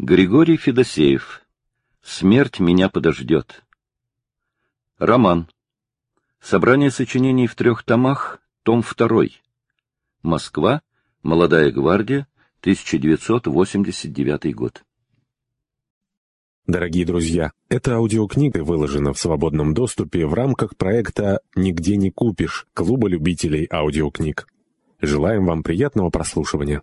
Григорий Федосеев. Смерть меня подождет. Роман. Собрание сочинений в трех томах, том второй. Москва. Молодая гвардия. 1989 год. Дорогие друзья, эта аудиокнига выложена в свободном доступе в рамках проекта «Нигде не купишь» Клуба любителей аудиокниг. Желаем вам приятного прослушивания.